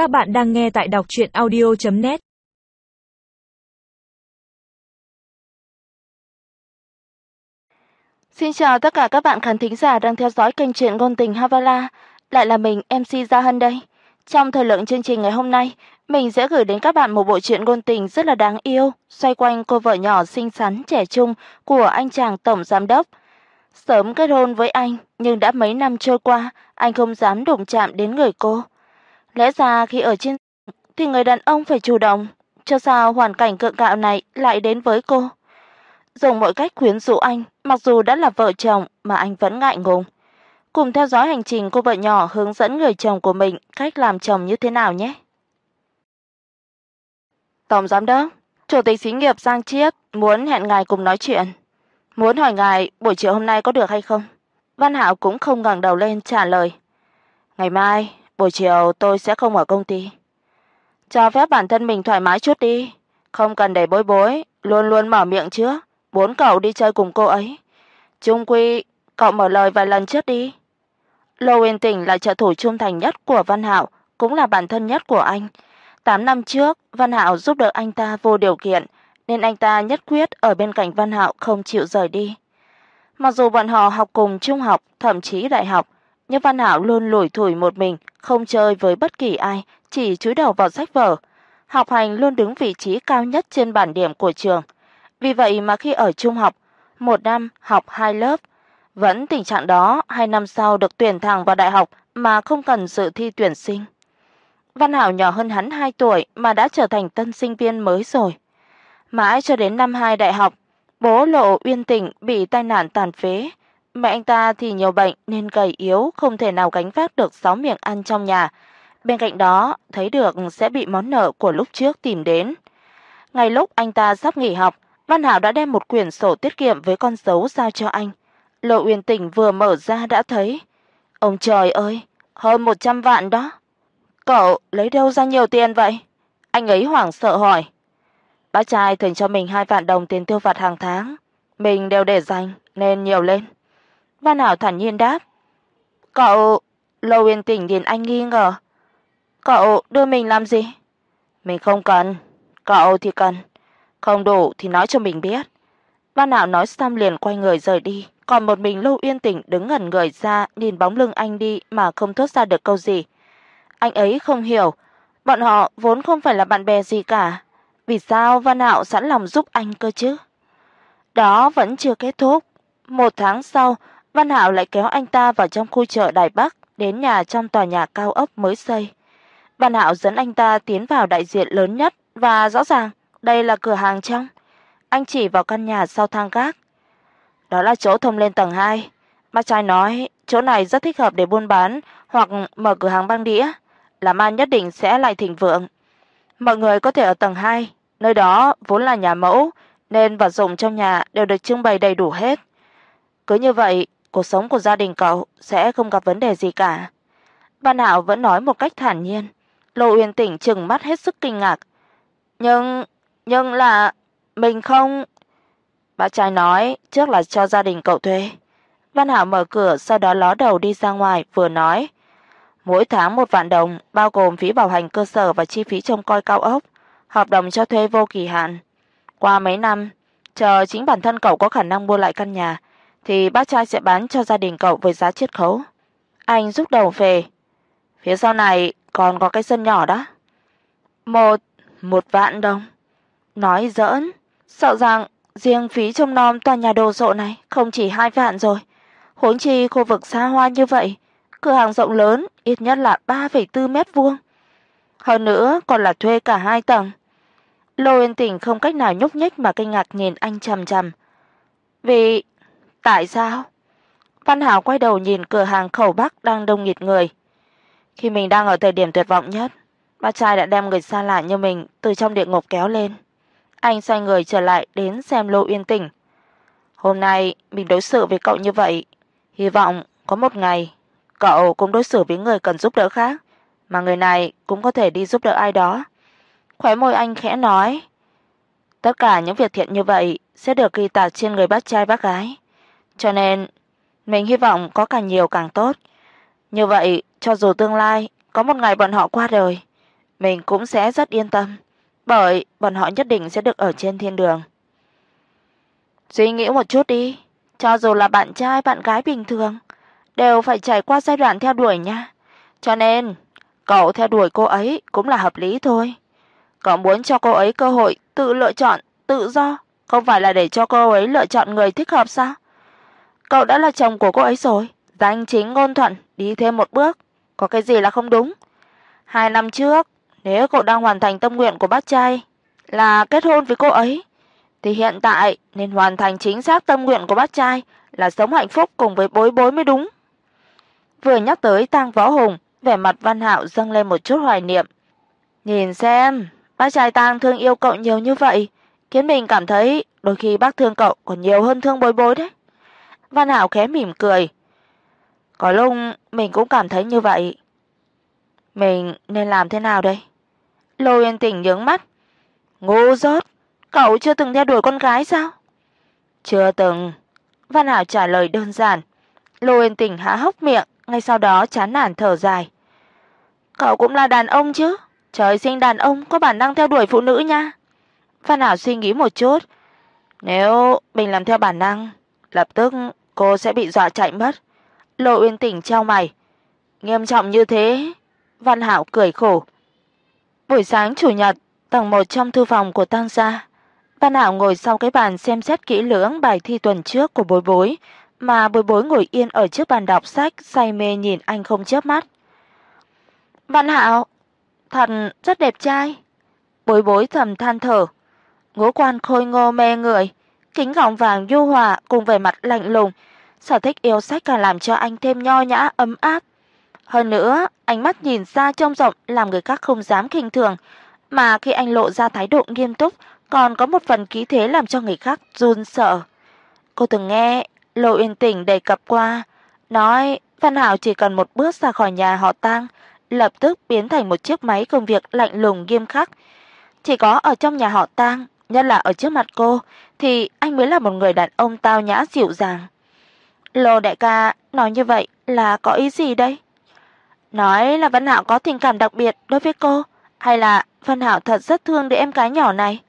Các bạn đang nghe tại đọc audio net Xin chào tất cả các bạn khán thính giả đang theo dõi kênh truyện ngôn tình Havala, lại là mình MC Gia Hân đây. Trong thời lượng chương trình ngày hôm nay, mình sẽ gửi đến các bạn một bộ truyện ngôn tình rất là đáng yêu, xoay quanh cô vợ nhỏ xinh xắn trẻ trung của anh chàng tổng giám đốc. Sớm kết hôn với anh, nhưng đã mấy năm trôi qua, anh không dám đụng chạm đến người cô. Lẽ ra khi ở trên thì người đàn ông phải chủ động, cho sao hoàn cảnh cượng cạo này lại đến với cô? Dùng mọi cách khuyến rũ anh, mặc dù đã là vợ chồng mà anh vẫn ngại ngùng. Cùng theo dõi hành trình cô vợ nhỏ hướng dẫn người chồng của mình cách làm chồng như thế nào nhé. Tổng giám đốc, chủ tịch xí nghiệp Giang Chiết muốn hẹn ngài cùng nói chuyện. Muốn hỏi ngài buổi chiều hôm nay có được hay không? Văn Hạo cũng không ngẩng đầu lên trả lời. Ngày mai, buổi chiều tôi sẽ không ở công ty. Cho phép bản thân mình thoải mái chút đi, không cần để bối bối, luôn luôn mở miệng trước, muốn cậu đi chơi cùng cô ấy. Chung quy, cậu mở lời vài lần trước đi. Lô Uyên Tỉnh là trợ thủ trung thành nhất của Văn Hạo, cũng là bản thân nhất của anh. 8 năm trước, Văn Hạo giúp đỡ anh ta vô điều kiện, nên anh ta nhất quyết ở bên cạnh Văn Hạo không chịu rời đi. Mặc dù bọn họ học cùng trung học, thậm chí đại học, nhưng Văn Hạo luôn lủi thủi một mình, không chơi với bất kỳ ai, chỉ chúi đầu vào sách vở. Học hành luôn đứng vị trí cao nhất trên bảng điểm của trường. Vì vậy mà khi ở trung học, một năm học hai lớp, vẫn tình trạng đó, hai năm sau được tuyển thẳng vào đại học mà không cần dự thi tuyển sinh. Văn Hạo nhỏ hơn hắn 2 tuổi mà đã trở thành tân sinh viên mới rồi. Mãi cho đến năm 2 đại học, bố Lộ Uyên Tỉnh bị tai nạn tàn phế, mẹ anh ta thì nhiều bệnh nên gầy yếu, không thể nào gánh vác được sáu miệng ăn trong nhà. Bên cạnh đó, thấy được sẽ bị món nợ của lúc trước tìm đến. Ngay lúc anh ta sắp nghỉ học, Văn Hạo đã đem một quyển sổ tiết kiệm với con dấu giao cho anh. Lộ Uyên tỉnh vừa mở ra đã thấy, ông trời ơi, hơn 100 vạn đó. Cậu lấy đâu ra nhiều tiền vậy? Anh ấy hoảng sợ hỏi. Bác trai thường cho mình 2 vạn đồng tiền tiêu vặt hàng tháng, mình đều để dành nên nhiều lên. Văn Hảo thản nhiên đáp. Cậu, Lô Uyên Tình nhìn anh nghi ngờ. Cậu đưa mình làm gì? Mình không cần, cậu thì cần. Không đủ thì nói cho mình biết. Văn Hạo nói xong liền quay người rời đi, còn một mình Lô Uyên Tình đứng ngẩn người ra, nhìn bóng lưng anh đi mà không thốt ra được câu gì. Anh ấy không hiểu, bọn họ vốn không phải là bạn bè gì cả, vì sao Văn Hạo sẵn lòng giúp anh cơ chứ? Đó vẫn chưa kết thúc. Một tháng sau, Văn Hạo lại kéo anh ta vào trong khu chợ Đài Bắc, đến nhà trong tòa nhà cao ốc mới xây. Văn Hạo dẫn anh ta tiến vào đại diện lớn nhất và rõ ràng đây là cửa hàng trong. Anh chỉ vào căn nhà sau thang gác. Đó là chỗ thông lên tầng 2. Ba trai nói chỗ này rất thích hợp để buôn bán hoặc mở cửa hàng băng đĩa, làm ăn nhất định sẽ lại thịnh vượng. Mọi người có thể ở tầng 2, nơi đó vốn là nhà mẫu nên vật dụng trong nhà đều được trưng bày đầy đủ hết. Cứ như vậy, cuộc sống của gia đình cậu sẽ không gặp vấn đề gì cả." Văn Hạo vẫn nói một cách thản nhiên. Lô Uyên Tỉnh trừng mắt hết sức kinh ngạc. "Nhưng, nhưng là mình không..." Bác trai nói, trước là cho gia đình cậu thuê. Văn Hạo mở cửa, sau đó ló đầu đi ra ngoài, vừa nói: "Mỗi tháng một vạn đồng, bao gồm phí bảo hành cơ sở và chi phí trông coi cao ốc, hợp đồng cho thuê vô kỳ hạn. Qua mấy năm, chờ chính bản thân cậu có khả năng mua lại căn nhà, thì bác trai sẽ bán cho gia đình cậu với giá chiết khấu." Anh rút đầu về. Phía sau này còn có cái sân nhỏ đó. Một, một vạn đồng. Nói giỡn, sợ rằng riêng phí trông nom tòa nhà đồ sộ này không chỉ hai vạn rồi. Huống chi khu vực xa hoa như vậy, cửa hàng rộng lớn ít nhất là 3,4 mét vuông. Hơn nữa còn là thuê cả hai tầng. Lô Yên tĩnh không cách nào nhúc nhích mà kinh ngạc nhìn anh chằm chằm. Vì tại sao? Văn Hảo quay đầu nhìn cửa hàng khẩu Bắc đang đông nghịt người. Khi mình đang ở thời điểm tuyệt vọng nhất, ba trai đã đem người xa lạ như mình từ trong địa ngục kéo lên. Anh xoay người trở lại đến xem Lô yên Tỉnh. Hôm nay mình đối xử với cậu như vậy, hy vọng có một ngày cậu cũng đối xử với người cần giúp đỡ khác, mà người này cũng có thể đi giúp đỡ ai đó. Khóe môi anh khẽ nói, tất cả những việc thiện như vậy sẽ được ghi tạc trên người bác trai bác gái. Cho nên mình hy vọng có càng nhiều càng tốt. Như vậy, cho dù tương lai có một ngày bọn họ qua đời, mình cũng sẽ rất yên tâm, bởi bọn họ nhất định sẽ được ở trên thiên đường. Suy nghĩ một chút đi, cho dù là bạn trai, bạn gái bình thường đều phải trải qua giai đoạn theo đuổi nha. Cho nên, cậu theo đuổi cô ấy cũng là hợp lý thôi. Cậu muốn cho cô ấy cơ hội tự lựa chọn, tự do, không phải là để cho cô ấy lựa chọn người thích hợp sao? Cậu đã là chồng của cô ấy rồi, danh chính ngôn thuận đi thêm một bước, có cái gì là không đúng? Hai năm trước, nếu cậu đang hoàn thành tâm nguyện của bác trai là kết hôn với cô ấy, thì hiện tại nên hoàn thành chính xác tâm nguyện của bác trai là sống hạnh phúc cùng với Bối Bối mới đúng. Vừa nhắc tới Tang Võ Hùng, vẻ mặt Văn Hạo dâng lên một chút hoài niệm. Nhìn xem, bác trai Tang thương yêu cậu nhiều như vậy, khiến mình cảm thấy đôi khi bác thương cậu còn nhiều hơn thương Bối Bối đấy. Văn Hạo khẽ mỉm cười. Có lúc mình cũng cảm thấy như vậy. Mình nên làm thế nào đây? Lô Yên Tỉnh nhướng mắt. Ngu dốt, cậu chưa từng theo đuổi con gái sao? Chưa từng. Văn Hạo trả lời đơn giản. Lô Yên Tỉnh há hốc miệng, ngay sau đó chán nản thở dài. Cậu cũng là đàn ông chứ? Trời sinh đàn ông có bản năng theo đuổi phụ nữ nha. Văn Hạo suy nghĩ một chút. Nếu mình làm theo bản năng, lập tức cô sẽ bị dọa chạy mất. Lô Uyên Tỉnh trao mày. Nghiêm trọng như thế? Văn Hạo cười khổ. Buổi sáng chủ nhật, tầng 1 trong thư phòng của Tang gia, Văn Hạo ngồi sau cái bàn xem xét kỹ lưỡng bài thi tuần trước của Bối Bối, mà Bối Bối ngồi yên ở trước bàn đọc sách, say mê nhìn anh không chớp mắt. "Văn Hạo, thật rất đẹp trai." Bối Bối thầm than thở. Ngũ quan khôi ngô mê người, kính gọng vàng nhu hòa cùng vẻ mặt lạnh lùng, sở thích yêu sách càng làm cho anh thêm nho nhã ấm áp. Hơn nữa, ánh mắt nhìn xa trông rộng làm người khác không dám khinh thường, mà khi anh lộ ra thái độ nghiêm túc, còn có một phần khí thế làm cho người khác run sợ. Cô từng nghe Lộ Uyên Tỉnh đề cập qua, nói Văn Hạo chỉ cần một bước ra khỏi nhà họ Tang, lập tức biến thành một chiếc máy công việc lạnh lùng nghiêm khắc. Chỉ có ở trong nhà họ Tang, nhất là ở trước mặt cô, thì anh mới là một người đàn ông tao nhã dịu dàng. Lô đại ca nói như vậy là có ý gì đây? Nói là Văn Hạo có tình cảm đặc biệt đối với cô, hay là Văn Hạo thật rất thương đứa em gái nhỏ này?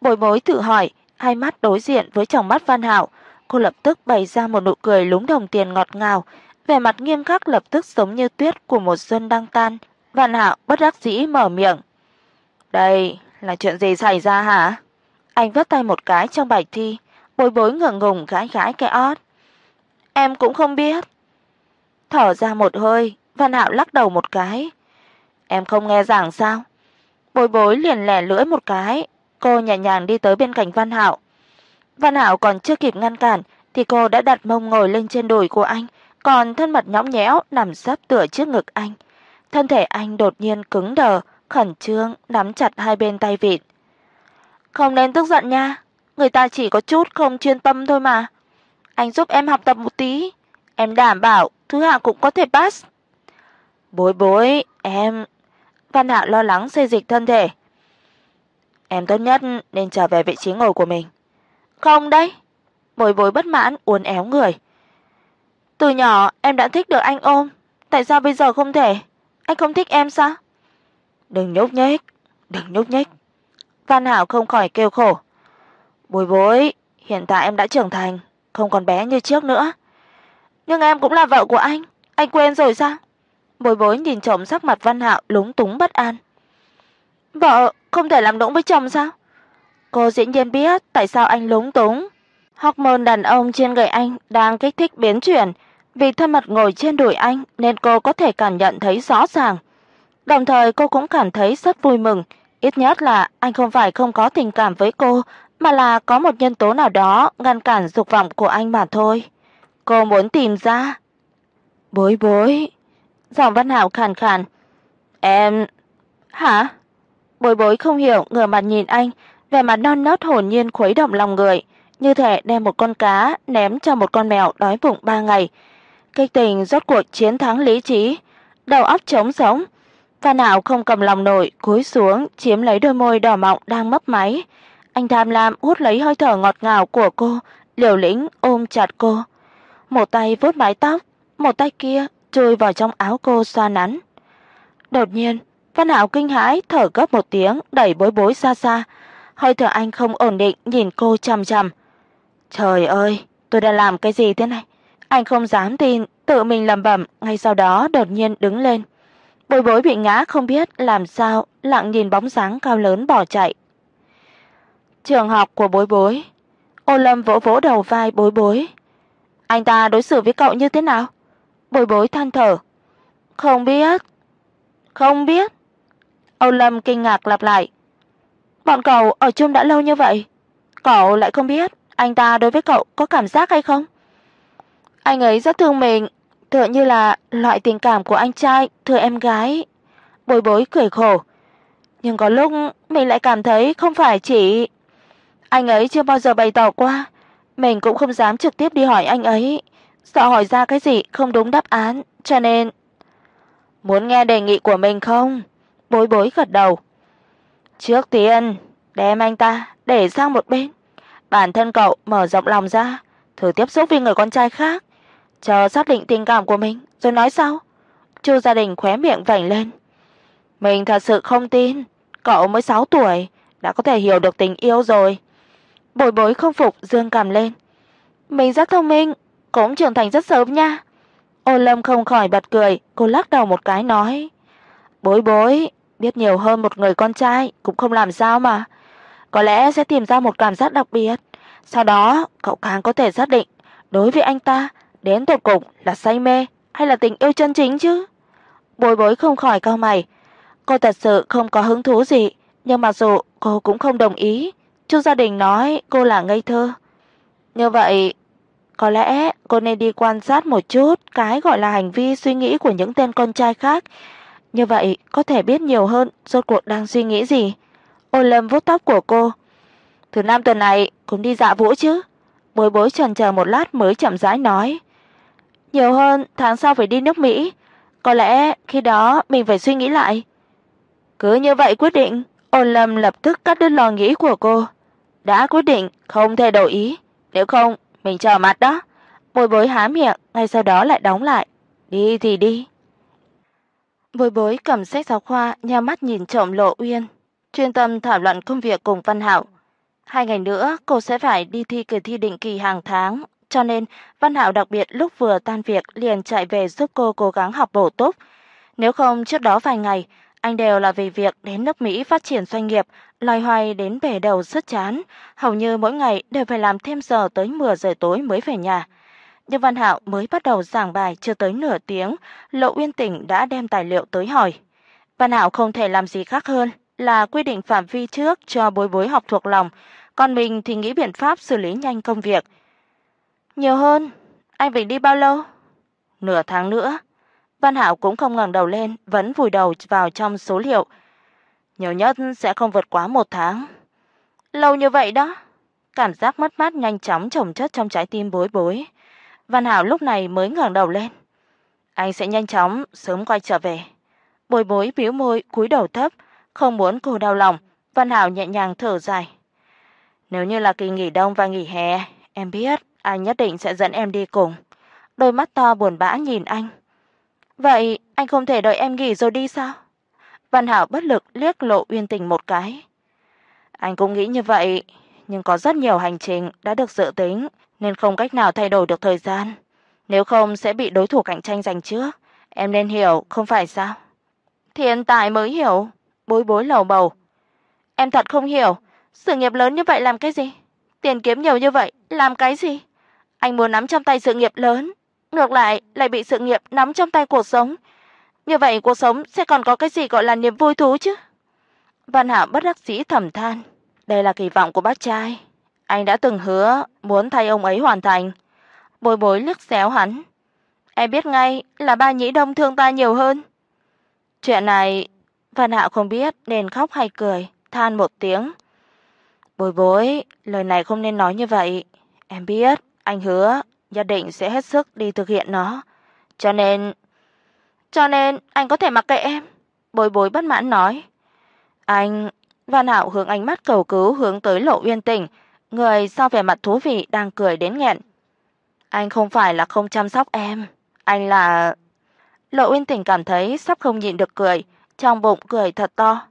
Bồi Bối tự hỏi, hai mắt đối diện với trong mắt Văn Hạo, cô lập tức bày ra một nụ cười lúng đồng tiền ngọt ngào, vẻ mặt nghiêm khắc lập tức giống như tuyết của một xuân đang tan. Văn Hạo bất đắc dĩ mở miệng. "Đây là chuyện gì xảy ra hả?" Anh vất tay một cái trong bài thi, Bối Bối ngượng ngùng gãi gãi cái ót. "Em cũng không biết." Thở ra một hơi, Văn Hạo lắc đầu một cái. "Em không nghe giảng sao?" Bối Bối liền lẻ lưỡi một cái, cô nhẹ nhàng đi tới bên cạnh Văn Hạo. Văn Hạo còn chưa kịp ngăn cản thì cô đã đặt mông ngồi lên trên đùi của anh, còn thân mật nhõng nhẽo nằm sấp tựa trước ngực anh. Thân thể anh đột nhiên cứng đờ, khẩn trương nắm chặt hai bên tay vịn. "Không nên tức giận nha, người ta chỉ có chút không chuyên tâm thôi mà. Anh giúp em học tập một tí, em đảm bảo thứ hạng cũng có thể pass." "Bối bối, em..." Văn Hạo lo lắng xê dịch thân thể. "Em tốt nhất nên trở về vị trí ngồi của mình." "Không đấy." Bối bối bất mãn uốn éo người. "Từ nhỏ em đã thích được anh ôm, tại sao bây giờ không thể? Anh không thích em sao?" "Đừng nhúc nhích, đừng nhúc nhích." Văn Hạo không khỏi kêu khổ. "Bối bối, hiện tại em đã trưởng thành, không còn bé như trước nữa." "Nhưng em cũng là vợ của anh, anh quên rồi sao?" Bối Bối nhìn chồng sắc mặt Văn Hạo lúng túng bất an. "Vợ không thể làm nũng với chồng sao?" Cô dĩ nhiên biết tại sao anh lúng túng. Hormone đàn ông trên người anh đang kích thích biến chuyển, vì thân mật ngồi trên đùi anh nên cô có thể cảm nhận thấy rõ ràng. Đồng thời cô cũng cảm thấy rất vui mừng, ít nhất là anh không phải không có tình cảm với cô, mà là có một nhân tố nào đó ngăn cản dục vọng của anh mà thôi. Cô muốn tìm ra. Bối bối, giọng Văn Hạo khàn khàn. "Em hả?" Bối Bối không hiểu, ngửa mặt nhìn anh, vẻ mặt non nớt hồn nhiên khuấy động lòng người, như thể đem một con cá ném cho một con mèo đói bụng ba ngày. Kích tình rốt cuộc chiến thắng lý trí, đầu óc trống rỗng. văn Hạo không cầm lòng nổi, cúi xuống chiếm lấy đôi môi đỏ mọng đang mấp máy. Anh tham lam hút lấy hơi thở ngọt ngào của cô, liều lĩnh ôm chặt cô. Một tay vuốt mái tóc, một tay kia chui vào trong áo cô xoa nắn. Đột nhiên, Văn Hạo kinh hãi thở gấp một tiếng, đẩy Bối Bối xa xa. Hơi thở anh không ổn định nhìn cô chằm chằm. Trời ơi, tôi đã làm cái gì thế này? Anh không dám tin, tự mình lẩm bẩm, ngay sau đó đột nhiên đứng lên. Bối Bối bị ngã không biết làm sao, lặng nhìn bóng dáng cao lớn bỏ chạy. Trường học của Bối Bối. Ô Lâm vỗ vỗ đầu vai Bối Bối. Anh ta đối xử với cậu như thế nào? Bối Bối than thở. Không biết. Không biết. Âu Lâm kinh ngạc lặp lại. Bọn cậu ở chung đã lâu như vậy, cậu lại không biết anh ta đối với cậu có cảm giác hay không? Anh ấy rất thương mình, tựa như là loại tình cảm của anh trai thừa em gái. Bối Bối cười khổ, nhưng có lúc mình lại cảm thấy không phải chỉ anh ấy chưa bao giờ bày tỏ qua, mình cũng không dám trực tiếp đi hỏi anh ấy, sợ hỏi ra cái gì không đúng đáp án, cho nên muốn nghe đề nghị của mình không? Bối Bối gật đầu. Trước tiên, đem anh ta để sang một bên. Bản thân cậu mở rộng lòng ra, thử tiếp xúc với người con trai khác, chờ xác định tình cảm của mình rồi nói sau. Chu gia đình khóe miệng vểnh lên. Mình thật sự không tin, cậu mới 6 tuổi đã có thể hiểu được tình yêu rồi. Bồi Bối không phục dương cằm lên. Mình rất thông minh, cũng trưởng thành rất sớm nha. Ô Lâm không khỏi bật cười, cô lắc đầu một cái nói: "Bối Bối, biết nhiều hơn một người con trai cũng không làm sao mà. Có lẽ sẽ tìm ra một cảm giác đặc biệt, sau đó cậu càng có thể xác định đối với anh ta đến tột cùng là say mê hay là tình yêu chân chính chứ." Bối Bối không khỏi cau mày. Cô thật sự không có hứng thú gì, nhưng mặc dù cô cũng không đồng ý, Chu gia đình nói cô là ngây thơ. Như vậy, có lẽ cô nên đi quan sát một chút cái gọi là hành vi suy nghĩ của những tên con trai khác, như vậy có thể biết nhiều hơn rốt cuộc đang suy nghĩ gì. Ôn Lâm vuốt tóc của cô. "Thứ năm tuần này cũng đi dạ vũ chứ?" Bối Bối chần chờ một lát mới chậm rãi nói. "Nhiều hơn, tháng sau phải đi nước Mỹ, có lẽ khi đó mình phải suy nghĩ lại." Cứ như vậy quyết định, Ôn Lâm lập tức cắt đứt lo nghĩ của cô. Đã quyết định không thay đổi ý, nếu không mình chờ mặt đó. Bồi Bối há miệng, ngay sau đó lại đóng lại. Đi thì đi. Bồi Bối cầm sách giáo khoa, nhắm mắt nhìn trộm Lộ Uyên, chuyên tâm thảo luận công việc cùng Văn Hạo. Hai ngày nữa cô sẽ phải đi thi kỳ thi định kỳ hàng tháng, cho nên Văn Hạo đặc biệt lúc vừa tan việc liền chạy về giúp cô cố gắng học bổ túc. Nếu không trước đó vài ngày, anh đều là vì việc đến nước Mỹ phát triển doanh nghiệp, loay hoay đến bể đầu rất chán, hầu như mỗi ngày đều phải làm thêm giờ tới 10 giờ tối mới về nhà. Nhưng Văn Hạo mới bắt đầu giảng bài chưa tới nửa tiếng, Lộ Uyên Tỉnh đã đem tài liệu tới hỏi. Văn Hạo không thể làm gì khác hơn là quy định phạm vi trước cho bối bối học thuộc lòng, còn mình thì nghĩ biện pháp xử lý nhanh công việc. Nhiều hơn, anh phải đi bao lâu? Nửa tháng nữa. Văn Hạo cũng không ngẩng đầu lên, vẫn vùi đầu vào trong số liệu. Nhiều nhất sẽ không vượt quá một tháng. Lâu như vậy đó. Cảm giác mất mát nhanh chóng chồng chất trong trái tim bối bối. Văn hảo lúc này mới ngẩng đầu lên. Anh sẽ nhanh chóng sớm quay trở về. Bối bối bĩu môi cúi đầu thấp, không muốn cô đau lòng, Văn hảo nhẹ nhàng thở dài. Nếu như là kỳ nghỉ đông và nghỉ hè, em biết anh nhất định sẽ dẫn em đi cùng. Đôi mắt to buồn bã nhìn anh. Vậy anh không thể đợi em nghỉ rồi đi sao? Văn Hạo bất lực liếc Lộ Uyên Tình một cái. Anh cũng nghĩ như vậy, nhưng có rất nhiều hành trình đã được dự tính nên không cách nào thay đổi được thời gian, nếu không sẽ bị đối thủ cạnh tranh giành trước, em nên hiểu, không phải sao? Thiên tài mới hiểu, bối bối lầu bầu. Em thật không hiểu, sự nghiệp lớn như vậy làm cái gì? Tiền kiếm nhiều như vậy làm cái gì? Anh muốn nắm trong tay sự nghiệp lớn, ngược lại lại bị sự nghiệp nắm trong tay cuộc sống. Như vậy cuộc sống sẽ còn có cái gì gọi là niềm vui thú chứ? Văn Hạo bất đắc dĩ thầm than, đây là kỳ vọng của bác trai, anh đã từng hứa muốn thay ông ấy hoàn thành. Bối Bối liếc xéo hắn. Em biết ngay là ba nhĩ đông thương ta nhiều hơn. Chuyện này Văn Hạo không biết nên khóc hay cười, than một tiếng. Bối Bối, lời này không nên nói như vậy. Em biết, anh hứa nhất định sẽ hết sức đi thực hiện nó. Cho nên cho nên anh có thể mặc kệ em." Bối Bối bất mãn nói. "Anh" Văn Hạo hướng ánh mắt cầu cứu hướng tới Lộ Uyên Tình, người sau vẻ mặt thú vị đang cười đến nghẹn. "Anh không phải là không chăm sóc em, anh là" Lộ Uyên Tình cảm thấy sắp không nhịn được cười, trong bụng cười thật to.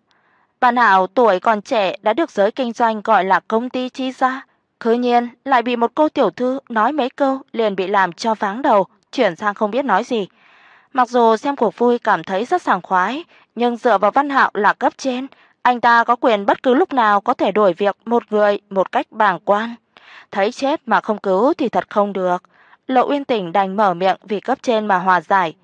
Văn Hạo tuổi còn trẻ đã được giới kinh doanh gọi là công ty chi gia, cứ nhiên lại bị một cô tiểu thư nói mấy câu liền bị làm cho váng đầu, chuyển sang không biết nói gì. Mặc dù xem cuộc vui cảm thấy rất sảng khoái, nhưng dựa vào Văn Hạo là cấp trên, anh ta có quyền bất cứ lúc nào có thể đổi việc một người một cách bàng quan. Thấy chết mà không cứu thì thật không được. Lộ Uyên Tỉnh đành mở miệng vì cấp trên mà hòa giải.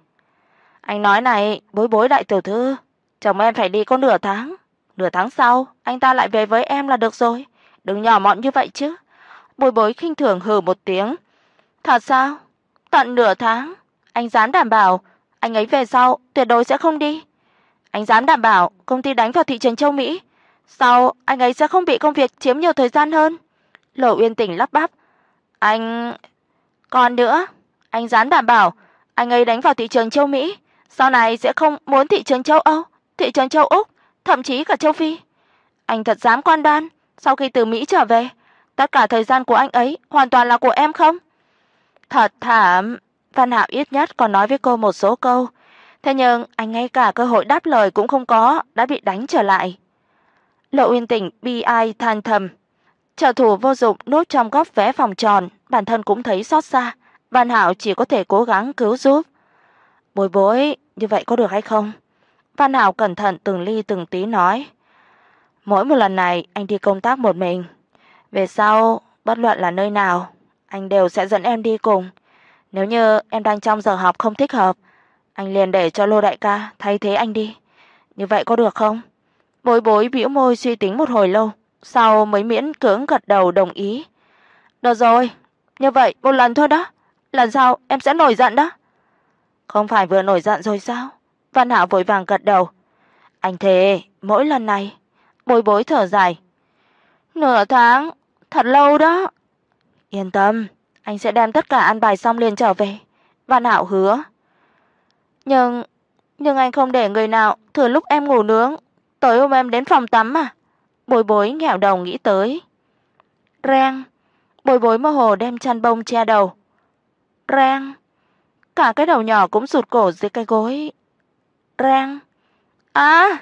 Anh nói này, bối bối đại tiểu thư, chồng em phải đi có nửa tháng, nửa tháng sau anh ta lại về với em là được rồi, đừng nhỏ mọn như vậy chứ. Bối bối khinh thường hừ một tiếng. Thật sao? Tận nửa tháng, anh dám đảm bảo anh ấy về sau tuyệt đối sẽ không đi. Anh dám đảm bảo công ty đánh vào thị trường châu Mỹ, sau anh ấy sẽ không bị công việc chiếm nhiều thời gian hơn. Lộ Uyên Tỉnh lắp bắp. Anh còn nữa, anh dám đảm bảo anh ấy đánh vào thị trường châu Mỹ, sau này sẽ không muốn thị trường châu Âu, thị trường châu Úc, thậm chí cả châu Phi. Anh thật dám quan đoan, sau khi từ Mỹ trở về, tất cả thời gian của anh ấy hoàn toàn là của em không? Thật thảm, Phan Hạo ít nhất còn nói với cô một số câu, thế nhưng anh ngay cả cơ hội đáp lời cũng không có, đã bị đánh trở lại. Lộ Uyên Tỉnh bi ai than thầm, trợ thủ vô dụng núp trong góc vé phòng tròn, bản thân cũng thấy xót xa, Phan Hạo chỉ có thể cố gắng cứu giúp. "Bối Bối, như vậy có được hay không?" Phan Hạo cẩn thận từng ly từng tí nói. "Mỗi một lần này anh đi công tác một mình, về sau bất luận là nơi nào, anh đều sẽ dẫn em đi cùng. Nếu như em đang trong giờ học không thích hợp, anh liền để cho Lô đại ca thay thế anh đi. Như vậy có được không?" Bối Bối bĩu môi suy tính một hồi lâu, sau mới miễn cưỡng gật đầu đồng ý. "Được rồi, như vậy một lần thôi đó, lần sau em sẽ nổi giận đó." Không phải vừa nổi giận rồi sao? Văn Hạo vội vàng gật đầu. Anh thề, mỗi lần này, Bối Bối thở dài. Nửa tháng, thật lâu đó. Yên tâm, anh sẽ đem tất cả an bài xong liền trở về." Văn Hạo hứa. Nhưng nhưng anh không để người nào thừa lúc em ngủ nướng, tới ôm em đến phòng tắm à? bồi Bối nghẹo đầu nghĩ tới. Rang. bồi Bối mơ hồ đem chăn bông che đầu. Rang. Cả cái đầu nhỏ cũng rụt cổ dưới cái gối. Rang. À!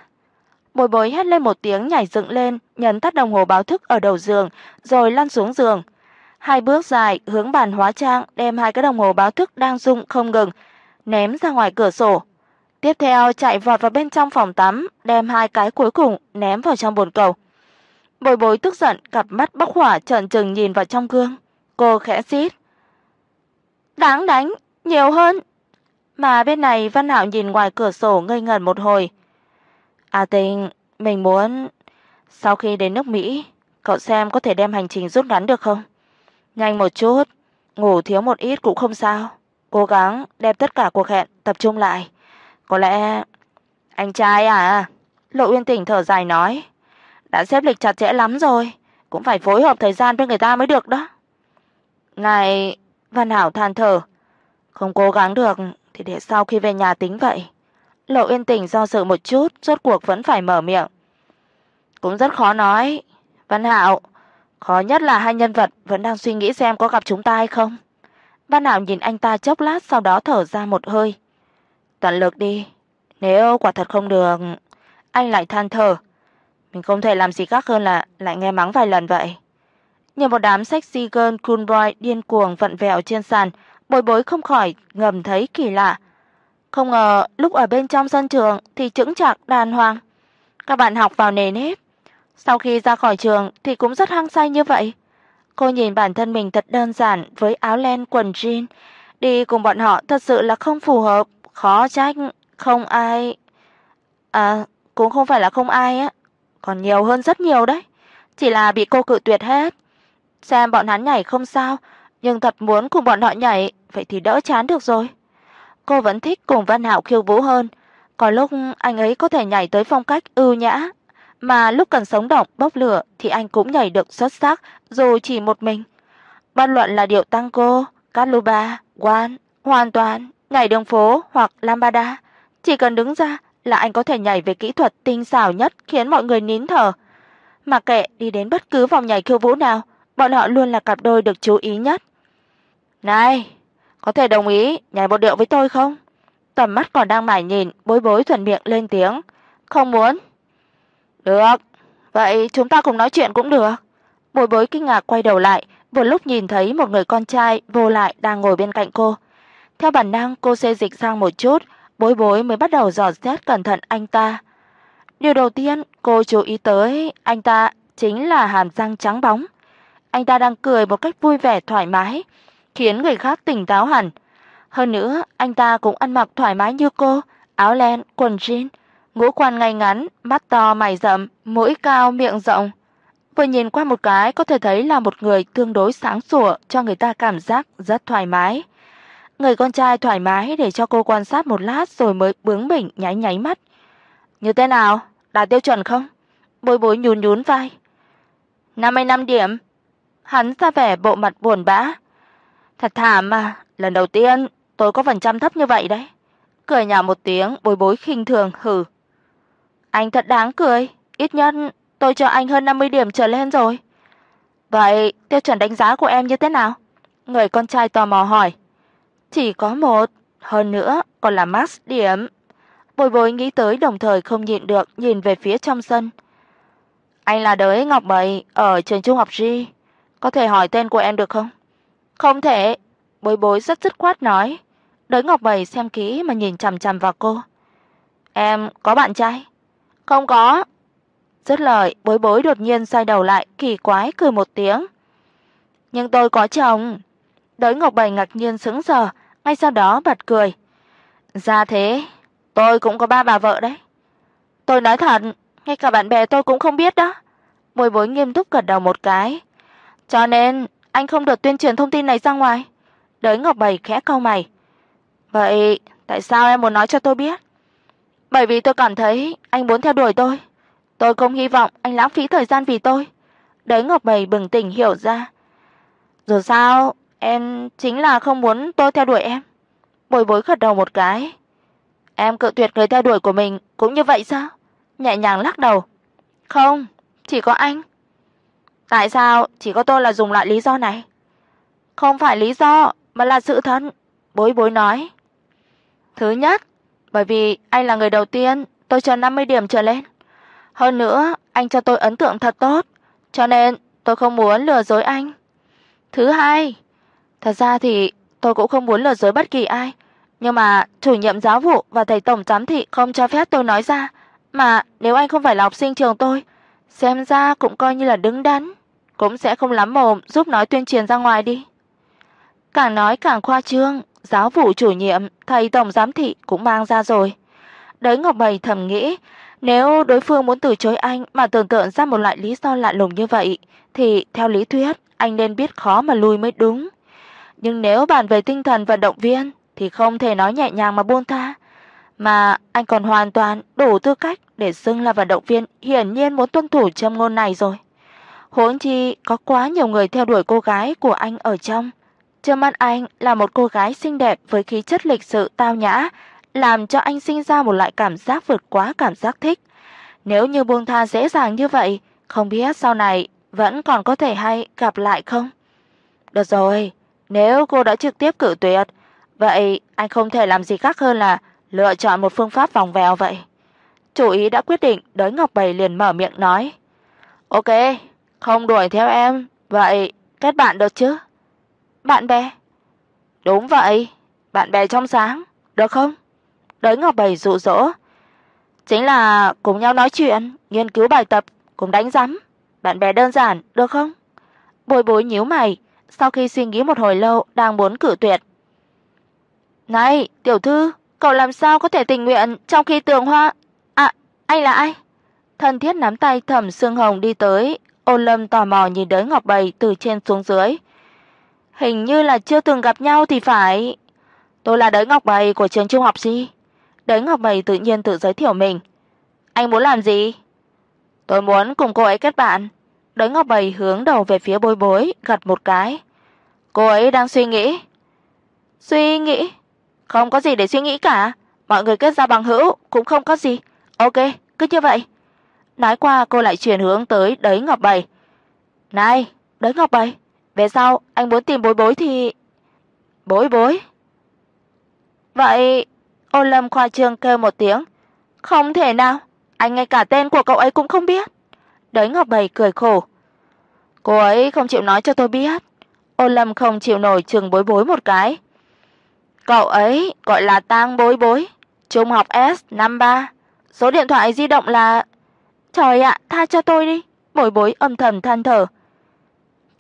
bồi Bối hét lên một tiếng nhảy dựng lên, nhấn tắt đồng hồ báo thức ở đầu giường, rồi lăn xuống giường. Hai bước dài hướng bàn hóa trang đem hai cái đồng hồ báo thức đang rung không ngừng ném ra ngoài cửa sổ. Tiếp theo chạy vọt vào bên trong phòng tắm, đem hai cái cuối cùng ném vào trong bồn cầu. Bồi Bồi tức giận, cặp mắt bốc hỏa trợn trừng nhìn vào trong gương. Cô khẽ rít. Đáng đánh, nhiều hơn. Mà bên này Văn Hạo nhìn ngoài cửa sổ ngây ngẩn một hồi. "A à Tình, mình muốn sau khi đến nước Mỹ, cậu xem có thể đem hành trình rút ngắn được không? Nhanh một chút, ngủ thiếu một ít cũng không sao, cố gắng đem tất cả cuộc hẹn tập trung lại. Có lẽ anh trai à?" Lộ Uyên Tỉnh thở dài nói, "Đã xếp lịch chặt chẽ lắm rồi, cũng phải phối hợp thời gian với người ta mới được đó." Ngài Văn Hảo than thở, "Không cố gắng được thì để sau khi về nhà tính vậy." Lộ Uyên Tỉnh do dự một chút, rốt cuộc vẫn phải mở miệng. Cũng rất khó nói. Văn Hạo, khó nhất là hai nhân vật vẫn đang suy nghĩ xem có gặp chúng ta hay không. Văn Nạo nhìn anh ta chốc lát sau đó thở ra một hơi. Tận lực đi, nếu quả thật không được, anh lại than thở. Mình không thể làm gì khác hơn là lại nghe mắng vài lần vậy. Nhìn một đám sexy girl cool boy điên cuồng vặn vẹo trên sàn, Bối Bối không khỏi ngầm thấy kỳ lạ. Không ngờ lúc ở bên trong sân trường thì chững chạc đàng hoàng. Các bạn học vào nề nếp, sau khi ra khỏi trường thì cũng rất hăng say như vậy. Cô nhìn bản thân mình thật đơn giản với áo len quần jean, đi cùng bọn họ thật sự là không phù hợp, khó trách không ai à cũng không phải là không ai á, còn nhiều hơn rất nhiều đấy, chỉ là bị cô cự tuyệt hết. Xem bọn hắn nhảy không sao, nhưng thật muốn cùng bọn họ nhảy, vậy thì đỡ chán được rồi. Cô vẫn thích cùng Văn Hạo khiêu vũ hơn, có lúc anh ấy có thể nhảy tới phong cách ưu nhã, mà lúc cần sống động bốc lửa thì anh cũng nhảy được xuất sắc dù chỉ một mình. Bất luận là điệu tango, caluba, quan, hoàn toàn nhảy đường phố hoặc lambada, chỉ cần đứng ra là anh có thể nhảy về kỹ thuật tinh xảo nhất khiến mọi người nín thở. mà kệ đi đến bất cứ vòng nhảy khiêu vũ nào, bọn họ luôn là cặp đôi được chú ý nhất. "Này, có thể đồng ý nhảy một điệu với tôi không?" Tầm mắt còn đang mải nhìn, Bối Bối thuận miệng lên tiếng. Không muốn. Được, vậy chúng ta cùng nói chuyện cũng được. Bối Bối kinh ngạc quay đầu lại, vừa lúc nhìn thấy một người con trai vô lại đang ngồi bên cạnh cô. Theo bản năng cô xê dịch sang một chút, Bối Bối mới bắt đầu dò xét cẩn thận anh ta. Điều đầu tiên cô chú ý tới anh ta chính là hàm răng trắng bóng. Anh ta đang cười một cách vui vẻ thoải mái, khiến người khác tỉnh táo hẳn. Hơn nữa, anh ta cũng ăn mặc thoải mái như cô, áo len, quần jean, ngũ quan ngay ngắn, mắt to mày rậm, mũi cao miệng rộng. Vừa nhìn qua một cái có thể thấy là một người tương đối sáng sủa, cho người ta cảm giác rất thoải mái. Người con trai thoải mái để cho cô quan sát một lát rồi mới bướng bỉnh nháy nháy mắt. "Như thế nào? Đạt tiêu chuẩn không?" Bối Bối nhún nhún vai. "55 điểm." Hắn ra vẻ bộ mặt buồn bã. "Thật thảm mà, lần đầu tiên tôi có phần trăm thấp như vậy đấy." Cười nhạo một tiếng, Bối Bối khinh thường hừ. "Anh thật đáng cười, ít nhất tôi cho anh hơn 50 điểm trở lên rồi." "Vậy tiêu chuẩn đánh giá của em như thế nào?" Người con trai tò mò hỏi. "Chỉ có một, hơn nữa còn là max điểm." Bồi Bồi nghĩ tới đồng thời không nhịn được nhìn về phía trong sân. "Anh là Đới Ngọc Bảy ở trường trung học G, có thể hỏi tên của em được không?" "Không thể." Bối Bối rất dứt khoát nói. Đới Ngọc Bảy xem kỹ mà nhìn chằm chằm vào cô. "Em có bạn trai?" "Không có." Dứt lời, Bối Bối đột nhiên xoay đầu lại, kỳ quái cười một tiếng. "Nhưng tôi có chồng." Đới Ngọc Bảy ngạc nhiên sững sờ, ngay sau đó bật cười. "Ra thế, tôi cũng có ba bà vợ đấy." "Tôi nói thật, ngay cả bạn bè tôi cũng không biết đó." Bối Bối nghiêm túc gật đầu một cái. "Cho nên anh không được tuyên truyền thông tin này ra ngoài." Đới Ngọc Bảy khẽ cau mày. "Vậy tại sao em muốn nói cho tôi biết?" "Bởi vì tôi cảm thấy anh muốn theo đuổi tôi. Tôi không hy vọng anh lãng phí thời gian vì tôi." Đới Ngọc Bảy bừng tỉnh hiểu ra. "Dù sao, em chính là không muốn tôi theo đuổi em." Bối Bối gật đầu một cái. "Em cự tuyệt người theo đuổi của mình cũng như vậy sao?" Nhẹ nhàng lắc đầu. "Không, chỉ có anh." "Tại sao chỉ có tôi là dùng loại lý do này?" "Không phải lý do, mà là sự thật." Bối Bối nói. "Thứ nhất, bởi vì anh là người đầu tiên tôi cho 50 điểm trở lên. Hơn nữa, anh cho tôi ấn tượng thật tốt, cho nên tôi không muốn lừa dối anh. Thứ hai, thật ra thì tôi cũng không muốn lừa dối bất kỳ ai, nhưng mà chủ nhiệm giáo vụ và thầy tổng giám thị không cho phép tôi nói ra, mà nếu anh không phải là học sinh trường tôi, xem ra cũng coi như là đứng đắn, cũng sẽ không lắm mồm giúp nói tuyên truyền ra ngoài đi. Càng nói càng khoa trương, giáo vụ chủ nhiệm, thầy tổng giám thị cũng mang ra rồi. Đới Ngọc Bảy thầm nghĩ, nếu đối phương muốn từ chối anh mà tưởng tượng ra một loại lý do lạ lùng như vậy, thì theo lý thuyết anh nên biết khó mà lui mới đúng. Nhưng nếu bàn về tinh thần vận động viên thì không thể nói nhẹ nhàng mà buông tha, mà anh còn hoàn toàn đủ tư cách để xưng là vận động viên, hiển nhiên muốn tuân thủ châm ngôn này rồi. Huống chi có quá nhiều người theo đuổi cô gái của anh ở trong. Trương Mạn anh là một cô gái xinh đẹp với khí chất lịch sự tao nhã, làm cho anh sinh ra một loại cảm giác vượt quá cảm giác thích. Nếu như buông tha dễ dàng như vậy, không biết sau này vẫn còn có thể hay gặp lại không? Được rồi, nếu cô đã trực tiếp cự tuyệt, vậy anh không thể làm gì khác hơn là lựa chọn một phương pháp vòng vèo vậy. Chủ ý đã quyết định, Đới Ngọc Bảy liền mở miệng nói: "Ok, không đuổi theo em, vậy kết bạn được chứ?" "Bạn bè?" "Đúng vậy, bạn bè trong sáng, được không?" Đới Ngọc Bảy dụ dỗ. "Chính là cùng nhau nói chuyện, nghiên cứu bài tập, cùng đánh rắm, bạn bè đơn giản, được không?" Bồi Bối nhíu mày, sau khi suy nghĩ một hồi lâu đang muốn cử tuyệt. "Này, tiểu thư, cậu làm sao có thể tình nguyện trong khi Tường Hoa À, anh là ai?" thần thiết nắm tay Thẩm Sương Hồng đi tới, Ôn Lâm tò mò nhìn Đới Ngọc Bầy từ trên xuống dưới. Hình như là chưa từng gặp nhau thì phải. Tôi là Đới Ngọc Bảy của trường trung học gì? Đới Ngọc Bảy tự nhiên tự giới thiệu mình. Anh muốn làm gì? Tôi muốn cùng cô ấy kết bạn. Đới Ngọc Bảy hướng đầu về phía Bối Bối, gật một cái. Cô ấy đang suy nghĩ. Suy nghĩ? Không có gì để suy nghĩ cả, mọi người kết giao bằng hữu cũng không có gì. Ok, cứ như vậy. Nói qua cô lại chuyển hướng tới Đới Ngọc Bảy. "Này, Đới Ngọc Bảy về sau anh muốn tìm Bối Bối thì Bối Bối?" Vậy, ô Lâm khoa trương kêu một tiếng, "Không thể nào, Anh ngay cả tên của cậu ấy cũng không biết." Đới Ngọc bảy cười khổ. "Cô ấy không chịu nói cho tôi biết." ô Lâm không chịu nổi trường Bối Bối một cái. "Cậu ấy gọi là Tang Bối Bối, trung học S năm ba, số điện thoại di động là Trời ạ, tha cho tôi đi." Bối Bối âm thầm than thở.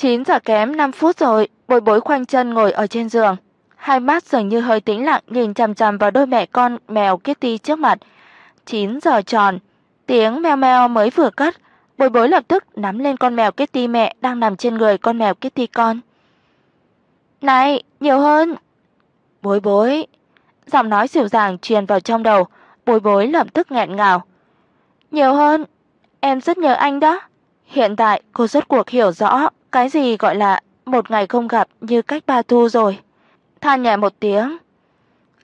9 giờ kém 5 phút rồi, bồi Bối khoanh chân ngồi ở trên giường, hai mắt dường như hơi tĩnh lặng nhìn chằm chằm vào đôi mẹ con mèo Kitty trước mặt. 9 giờ tròn, tiếng meo meo mới vừa cất, bồi Bối lập tức nắm lên con mèo Kitty mẹ đang nằm trên người con mèo Kitty con. "Này, nhiều hơn." "Bối Bối." Giọng nói dịu dàng truyền vào trong đầu, Bối Bối lập tức nghẹn ngào. "Nhiều hơn, em rất nhớ anh đó." Hiện tại cô rốt cuộc hiểu rõ cái gì gọi là một ngày không gặp như cách ba thu rồi. Than nhẹ một tiếng.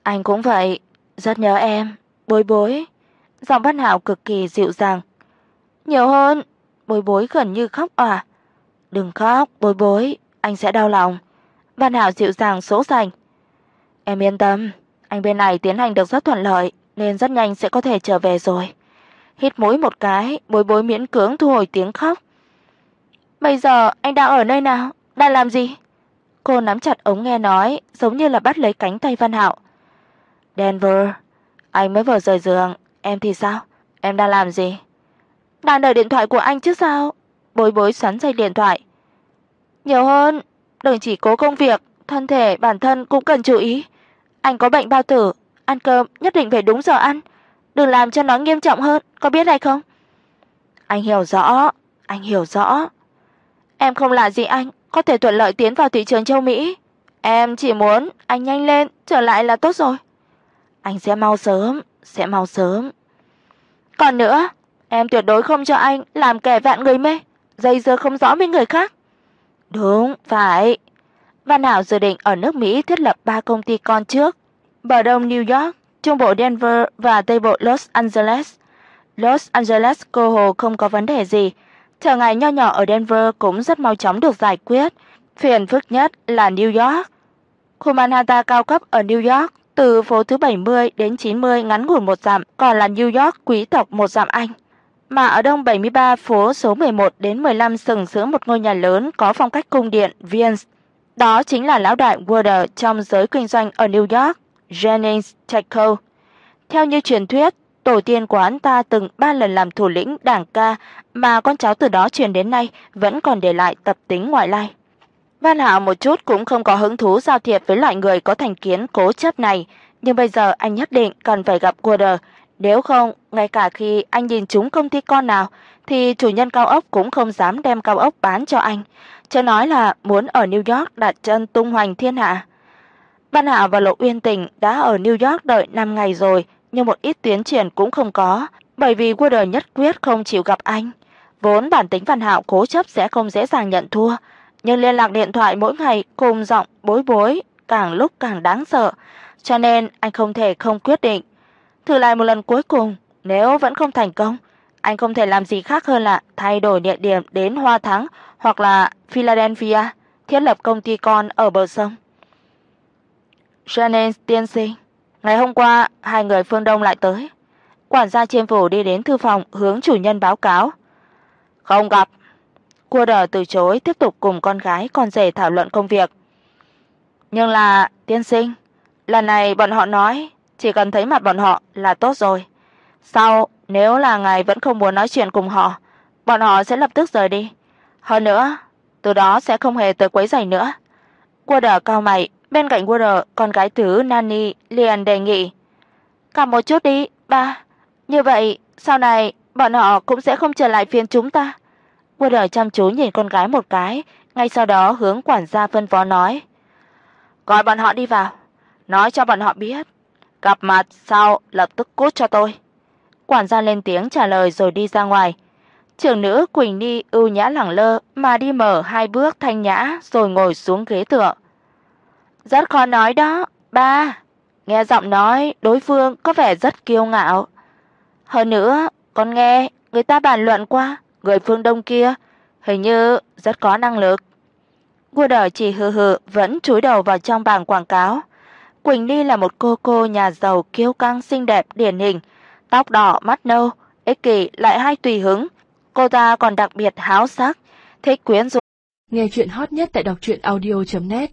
Anh cũng vậy, rất nhớ em, Bối Bối. Giọng Văn Hạo cực kỳ dịu dàng. Nhiều hơn, Bối Bối gần như khóc òa. Đừng khóc, Bối Bối, anh sẽ đau lòng. Văn Hạo dịu dàng sỗ sành. Em yên tâm, anh bên này tiến hành được rất thuận lợi nên rất nhanh sẽ có thể trở về rồi. Hít mũi một cái, Bối Bối miễn cưỡng thu hồi tiếng khóc. Bây giờ anh đang ở nơi nào? Đang làm gì? Cô nắm chặt ống nghe nói, giống như là bắt lấy cánh tay Văn Hạo. Denver, anh mới vừa rời giường, em thì sao? Em đang làm gì? Đang đợi điện thoại của anh chứ sao? Bối Bối xoắn dây điện thoại. Nhiều hơn, đừng chỉ cố công việc, thân thể bản thân cũng cần chú ý. Anh có bệnh bao tử, ăn cơm nhất định phải đúng giờ ăn, đừng làm cho nó nghiêm trọng hơn, có biết hay không? Anh hiểu rõ, anh hiểu rõ. Em không là gì anh, có thể thuận lợi tiến vào thị trường châu Mỹ. Em chỉ muốn anh nhanh lên trở lại là tốt rồi. Anh sẽ mau sớm, sẽ mau sớm. Còn nữa, em tuyệt đối không cho anh làm kẻ vạn người mê, dây dưa không rõ với người khác. Đúng, phải. Văn Hảo dự định ở nước Mỹ thiết lập ba công ty con trước, bờ đông New York, trung bộ Denver và tây bộ Los Angeles. Los Angeles cơ hồ không có vấn đề gì, trở ngại nho nhỏ ở Denver cũng rất mau chóng được giải quyết, phiền phức nhất là New York. Khu Manhattan cao cấp ở New York từ phố thứ 70 đến 90 ngắn ngủn một dặm, còn là New York quý tộc một dặm Anh. Mà ở đông 73 phố số 11 đến 15 sừng sững một ngôi nhà lớn có phong cách cung điện Vienna. Đó chính là lão đại Warder trong giới kinh doanh ở New York, Jennings Teco. Theo như truyền thuyết, tổ tiên của hắn ta từng ba lần làm thủ lĩnh đảng ca mà con cháu từ đó truyền đến nay vẫn còn để lại tập tính ngoại lai. Văn Hạo một chút cũng không có hứng thú giao thiệp với loại người có thành kiến cố chấp này, nhưng bây giờ anh nhất định cần phải gặp Warder, nếu không, ngay cả khi anh nhìn chúng công ty con nào thì chủ nhân cao ốc cũng không dám đem cao ốc bán cho anh, chớ nói là muốn ở New York đặt chân tung hoành thiên hạ. Văn Hạo và Lộ Uyên Tình đã ở New York đợi 5 ngày rồi, nhưng một ít tiến triển cũng không có, bởi vì Warder nhất quyết không chịu gặp anh. Vốn bản tính Văn Hạo cố chấp sẽ không dễ dàng nhận thua, nhưng liên lạc điện thoại mỗi ngày cùng giọng bối bối càng lúc càng đáng sợ, cho nên anh không thể không quyết định. Thử lại một lần cuối cùng, nếu vẫn không thành công, anh không thể làm gì khác hơn là thay đổi địa điểm đến Hoa Thắng hoặc là Philadelphia, thiết lập công ty con ở bờ sông. Jennings tiên sinh, ngày hôm qua hai người phương Đông lại tới. Quản gia Chiêm phủ đi đến thư phòng hướng chủ nhân báo cáo. Không gặp. Cua đờ từ chối tiếp tục cùng con gái con rể thảo luận công việc. Nhưng là tiên sinh, lần này bọn họ nói chỉ cần thấy mặt bọn họ là tốt rồi. Sau, nếu là ngài vẫn không muốn nói chuyện cùng họ, bọn họ sẽ lập tức rời đi. Hơn nữa, từ đó sẽ không hề tới quấy rầy nữa. Water cao mày, bên cạnh Water, con gái thứ Nani liền đề nghị: "Cầm một chút đi, ba. Như vậy, sau này bọn họ cũng sẽ không trở lại phiền chúng ta." Water chăm chú nhìn con gái một cái, ngay sau đó hướng quản gia phân phó nói: "Gọi bọn họ đi vào, nói cho bọn họ biết, gặp mặt sau lập tức cút cho tôi." Quản gia lên tiếng trả lời rồi đi ra ngoài. Trưởng nữ Quỳnh Ni ưu nhã lẳng lơ mà đi mở hai bước thanh nhã rồi ngồi xuống ghế tựa. Rất khó nói đó, ba. Nghe giọng nói đối phương có vẻ rất kiêu ngạo. Hơn nữa, con nghe người ta bàn luận qua, người phương Đông kia hình như rất có năng lực. Vua đời chỉ hừ hừ vẫn chúi đầu vào trong bảng quảng cáo. Quỳnh Ni là một cô cô nhà giàu kiêu căng xinh đẹp điển hình, tóc đỏ, mắt nâu, ích kỷ lại hay tùy hứng, cô ta còn đặc biệt háo sắc, thích quyến rũ. Nghe truyện hot nhất tại đọc truyện audio net